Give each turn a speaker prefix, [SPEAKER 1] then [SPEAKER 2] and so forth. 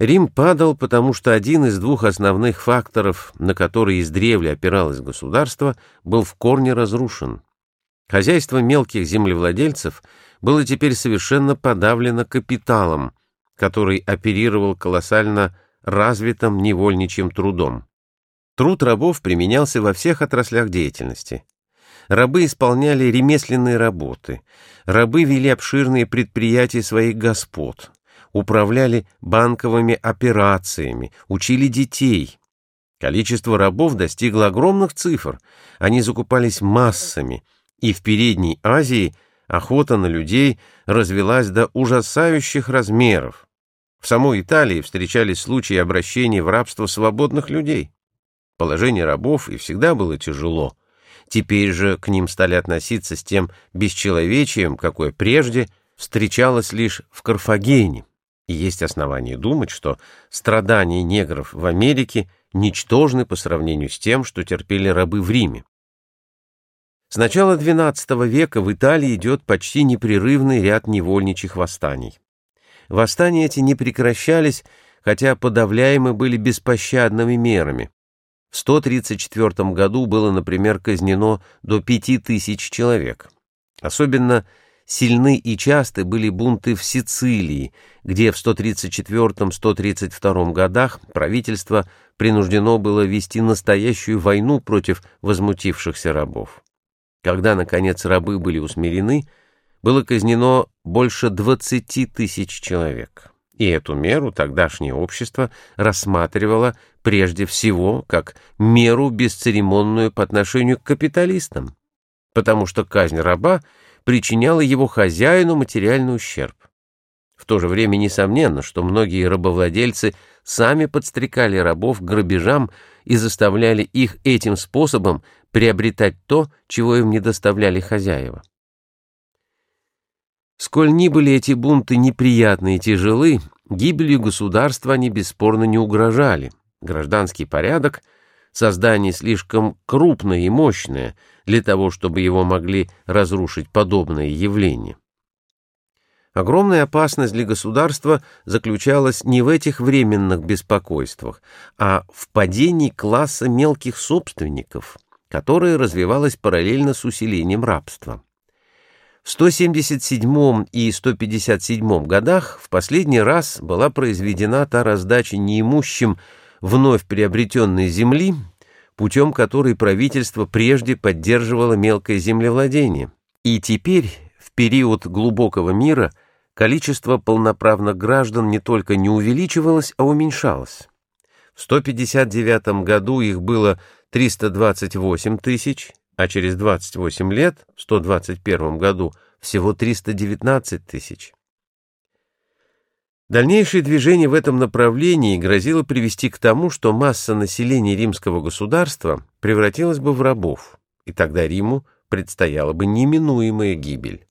[SPEAKER 1] Рим падал, потому что один из двух основных факторов, на которые издревле опиралось государство, был в корне разрушен. Хозяйство мелких землевладельцев было теперь совершенно подавлено капиталом, который оперировал колоссально развитым невольничьим трудом. Труд рабов применялся во всех отраслях деятельности. Рабы исполняли ремесленные работы, рабы вели обширные предприятия своих господ, управляли банковыми операциями, учили детей. Количество рабов достигло огромных цифр, они закупались массами, и в Передней Азии охота на людей развелась до ужасающих размеров. В самой Италии встречались случаи обращения в рабство свободных людей. Положение рабов и всегда было тяжело. Теперь же к ним стали относиться с тем бесчеловечием, какое прежде встречалось лишь в Карфагене. И есть основания думать, что страдания негров в Америке ничтожны по сравнению с тем, что терпели рабы в Риме. С начала XII века в Италии идет почти непрерывный ряд невольничьих восстаний. Восстания эти не прекращались, хотя подавляемы были беспощадными мерами. В 134 году было, например, казнено до 5000 человек. Особенно Сильны и часты были бунты в Сицилии, где в 134-132 годах правительство принуждено было вести настоящую войну против возмутившихся рабов. Когда, наконец, рабы были усмирены, было казнено больше 20 тысяч человек. И эту меру тогдашнее общество рассматривало прежде всего как меру бесцеремонную по отношению к капиталистам, потому что казнь раба — причиняла его хозяину материальный ущерб. В то же время несомненно, что многие рабовладельцы сами подстрекали рабов к грабежам и заставляли их этим способом приобретать то, чего им не доставляли хозяева. Сколь ни были эти бунты неприятны и тяжелы, гибелью государства они бесспорно не угрожали. Гражданский порядок — создание слишком крупное и мощное для того, чтобы его могли разрушить подобные явления. Огромная опасность для государства заключалась не в этих временных беспокойствах, а в падении класса мелких собственников, которое развивалось параллельно с усилением рабства. В 177 и 157 годах в последний раз была произведена та раздача неимущим вновь приобретенной земли, путем которой правительство прежде поддерживало мелкое землевладение. И теперь, в период глубокого мира, количество полноправных граждан не только не увеличивалось, а уменьшалось. В 159 году их было 328 тысяч, а через 28 лет, в 121 году, всего 319 тысяч. Дальнейшее движение в этом направлении грозило привести к тому, что масса населения римского государства превратилась бы в рабов, и тогда Риму предстояла бы неминуемая гибель.